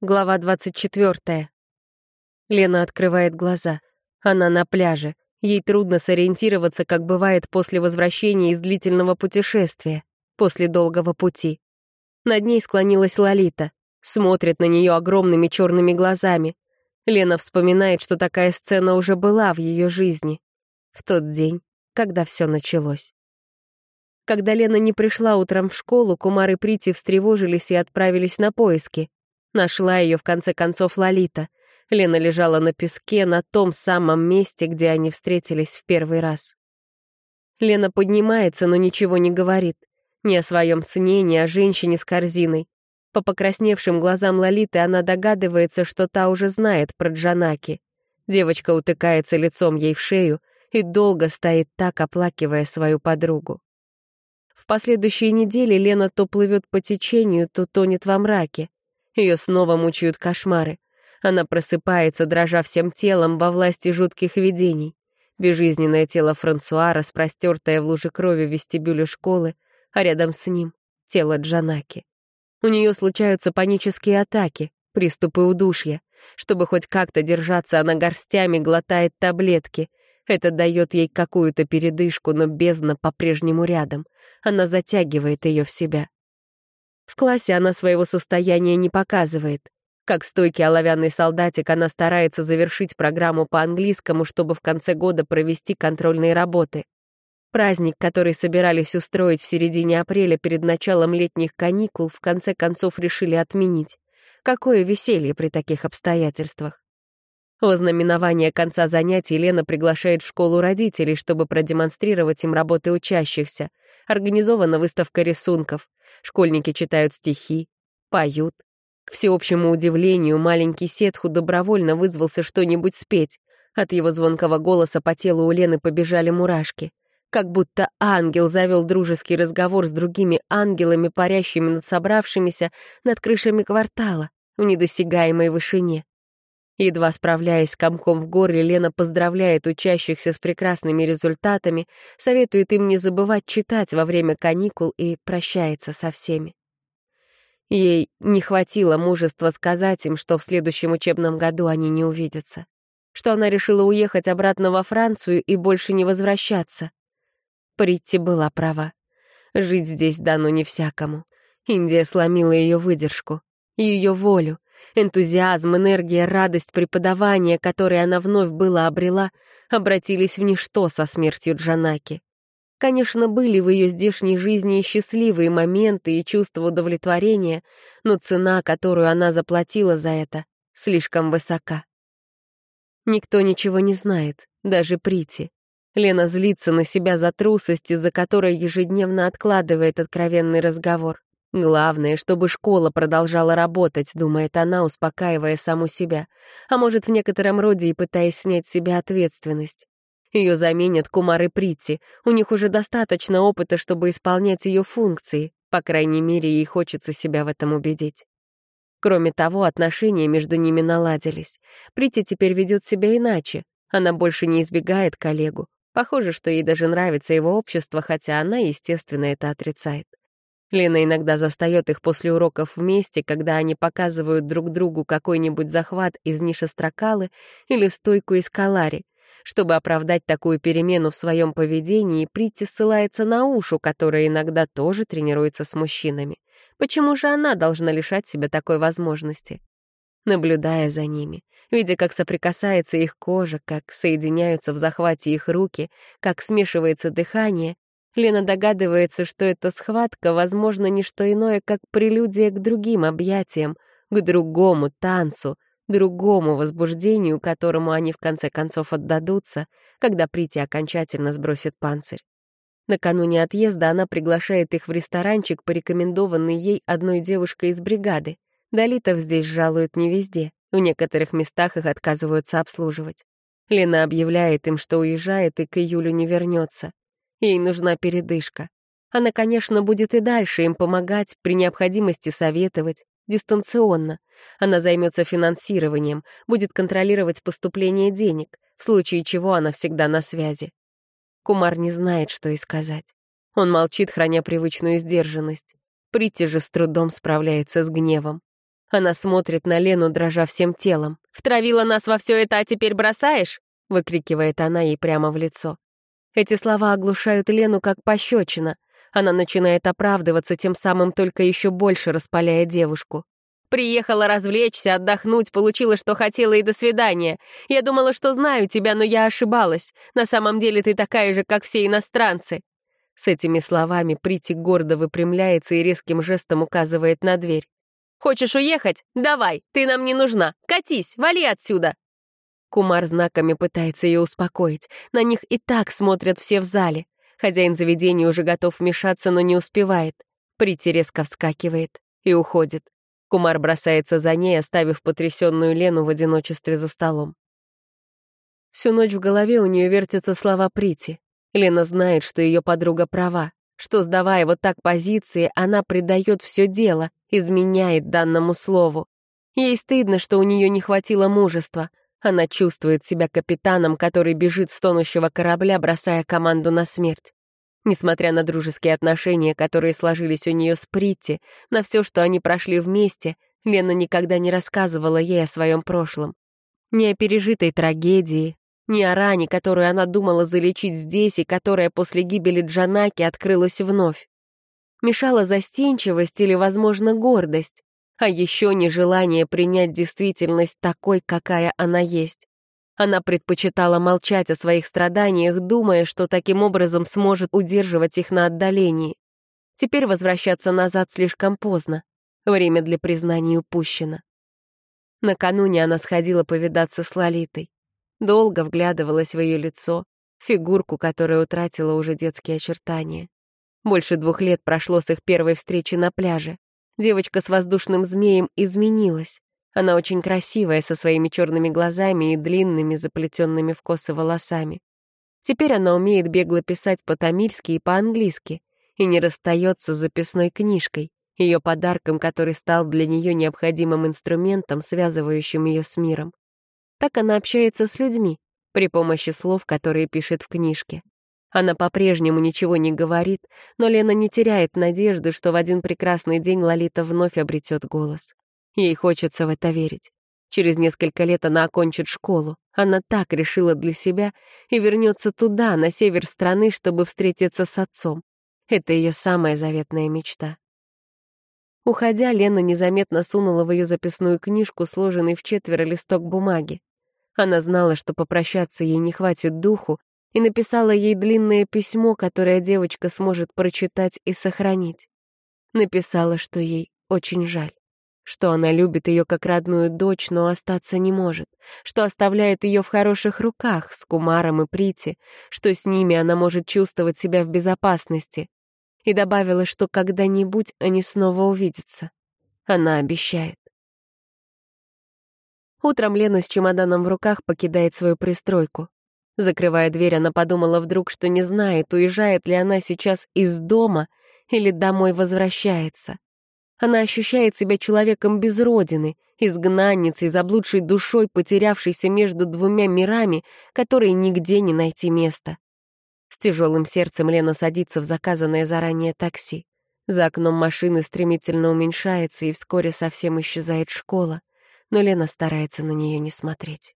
Глава 24. Лена открывает глаза. Она на пляже. Ей трудно сориентироваться, как бывает после возвращения из длительного путешествия, после долгого пути. Над ней склонилась Лолита, смотрит на нее огромными черными глазами. Лена вспоминает, что такая сцена уже была в ее жизни. В тот день, когда все началось. Когда Лена не пришла утром в школу, Кумар и Прити встревожились и отправились на поиски. Нашла ее в конце концов Лолита. Лена лежала на песке на том самом месте, где они встретились в первый раз. Лена поднимается, но ничего не говорит. Ни о своем сне, ни о женщине с корзиной. По покрасневшим глазам Лолиты она догадывается, что та уже знает про Джанаки. Девочка утыкается лицом ей в шею и долго стоит так, оплакивая свою подругу. В последующие недели Лена то плывет по течению, то тонет во мраке. Ее снова мучают кошмары. Она просыпается, дрожа всем телом во власти жутких видений. Безжизненное тело Франсуа, распростертое в луже крови в вестибюле школы, а рядом с ним — тело Джанаки. У нее случаются панические атаки, приступы удушья. Чтобы хоть как-то держаться, она горстями глотает таблетки. Это дает ей какую-то передышку, но бездна по-прежнему рядом. Она затягивает ее в себя. В классе она своего состояния не показывает. Как стойкий оловянный солдатик, она старается завершить программу по английскому, чтобы в конце года провести контрольные работы. Праздник, который собирались устроить в середине апреля перед началом летних каникул, в конце концов решили отменить. Какое веселье при таких обстоятельствах. Во знаменование конца занятий Лена приглашает в школу родителей, чтобы продемонстрировать им работы учащихся. Организована выставка рисунков. Школьники читают стихи, поют. К всеобщему удивлению, маленький Сетху добровольно вызвался что-нибудь спеть. От его звонкого голоса по телу у Лены побежали мурашки. Как будто ангел завел дружеский разговор с другими ангелами, парящими над собравшимися над крышами квартала в недосягаемой вышине. Едва справляясь с комком в горле, Лена поздравляет учащихся с прекрасными результатами, советует им не забывать читать во время каникул и прощается со всеми. Ей не хватило мужества сказать им, что в следующем учебном году они не увидятся, что она решила уехать обратно во Францию и больше не возвращаться. Притти была права. Жить здесь дано не всякому. Индия сломила ее выдержку, ее волю, Энтузиазм, энергия, радость преподавания, которые она вновь была обрела, обратились в ничто со смертью Джанаки. Конечно, были в ее здешней жизни и счастливые моменты и чувство удовлетворения, но цена, которую она заплатила за это, слишком высока. Никто ничего не знает, даже Прити. Лена злится на себя за трусость, из-за которой ежедневно откладывает откровенный разговор. Главное, чтобы школа продолжала работать, думает она, успокаивая саму себя, а может, в некотором роде и пытаясь снять с себя ответственность. Ее заменят Кумары Прити, у них уже достаточно опыта, чтобы исполнять ее функции, по крайней мере, ей хочется себя в этом убедить. Кроме того, отношения между ними наладились. Прити теперь ведет себя иначе, она больше не избегает коллегу. Похоже, что ей даже нравится его общество, хотя она, естественно, это отрицает. Лена иногда застает их после уроков вместе, когда они показывают друг другу какой-нибудь захват из нишестрокалы или стойку из калари. Чтобы оправдать такую перемену в своем поведении, Прити ссылается на Ушу, которая иногда тоже тренируется с мужчинами. Почему же она должна лишать себя такой возможности? Наблюдая за ними, видя, как соприкасается их кожа, как соединяются в захвате их руки, как смешивается дыхание, Лена догадывается, что эта схватка, возможно, не что иное, как прелюдия к другим объятиям, к другому танцу, другому возбуждению, которому они в конце концов отдадутся, когда Прити окончательно сбросит панцирь. Накануне отъезда она приглашает их в ресторанчик, порекомендованный ей одной девушкой из бригады. Долитов здесь жалуют не везде, в некоторых местах их отказываются обслуживать. Лена объявляет им, что уезжает и к июлю не вернется. Ей нужна передышка. Она, конечно, будет и дальше им помогать, при необходимости советовать, дистанционно. Она займется финансированием, будет контролировать поступление денег, в случае чего она всегда на связи. Кумар не знает, что и сказать. Он молчит, храня привычную сдержанность. Прити же с трудом справляется с гневом. Она смотрит на Лену, дрожа всем телом. «Втравила нас во все это, а теперь бросаешь?» — выкрикивает она ей прямо в лицо. Эти слова оглушают Лену как пощечина. Она начинает оправдываться, тем самым только еще больше распаляя девушку. Приехала развлечься, отдохнуть, получила, что хотела, и до свидания. Я думала, что знаю тебя, но я ошибалась. На самом деле ты такая же, как все иностранцы». С этими словами Прити гордо выпрямляется и резким жестом указывает на дверь. «Хочешь уехать? Давай, ты нам не нужна. Катись, вали отсюда!» Кумар знаками пытается ее успокоить. На них и так смотрят все в зале. Хозяин заведения уже готов вмешаться, но не успевает. Прити резко вскакивает и уходит. Кумар бросается за ней, оставив потрясенную Лену в одиночестве за столом. Всю ночь в голове у нее вертятся слова Прити. Лена знает, что ее подруга права, что, сдавая вот так позиции, она предает все дело, изменяет данному слову. Ей стыдно, что у нее не хватило мужества. Она чувствует себя капитаном, который бежит с тонущего корабля, бросая команду на смерть. Несмотря на дружеские отношения, которые сложились у нее с Притти, на все, что они прошли вместе, Лена никогда не рассказывала ей о своем прошлом. Ни о пережитой трагедии, ни о ране, которую она думала залечить здесь и которая после гибели Джанаки открылась вновь. Мешала застенчивость или, возможно, гордость, а еще нежелание принять действительность такой, какая она есть. Она предпочитала молчать о своих страданиях, думая, что таким образом сможет удерживать их на отдалении. Теперь возвращаться назад слишком поздно. Время для признания упущено. Накануне она сходила повидаться с Лолитой. Долго вглядывалась в ее лицо, фигурку, которая утратила уже детские очертания. Больше двух лет прошло с их первой встречи на пляже. Девочка с воздушным змеем изменилась. Она очень красивая, со своими черными глазами и длинными, заплетенными в косы волосами. Теперь она умеет бегло писать по-тамильски и по-английски и не расстается с записной книжкой, ее подарком, который стал для нее необходимым инструментом, связывающим ее с миром. Так она общается с людьми при помощи слов, которые пишет в книжке. Она по-прежнему ничего не говорит, но Лена не теряет надежды, что в один прекрасный день Лолита вновь обретет голос. Ей хочется в это верить. Через несколько лет она окончит школу. Она так решила для себя и вернется туда, на север страны, чтобы встретиться с отцом. Это ее самая заветная мечта. Уходя, Лена незаметно сунула в ее записную книжку, сложенный в четверо листок бумаги. Она знала, что попрощаться ей не хватит духу, и написала ей длинное письмо, которое девочка сможет прочитать и сохранить. Написала, что ей очень жаль что она любит ее как родную дочь, но остаться не может, что оставляет ее в хороших руках с Кумаром и Прити, что с ними она может чувствовать себя в безопасности, и добавила, что когда-нибудь они снова увидятся. Она обещает. Утром Лена с чемоданом в руках покидает свою пристройку. Закрывая дверь, она подумала вдруг, что не знает, уезжает ли она сейчас из дома или домой возвращается. Она ощущает себя человеком без родины, изгнанницей, заблудшей душой, потерявшейся между двумя мирами, которые нигде не найти места. С тяжелым сердцем Лена садится в заказанное заранее такси. За окном машины стремительно уменьшается, и вскоре совсем исчезает школа, но Лена старается на нее не смотреть.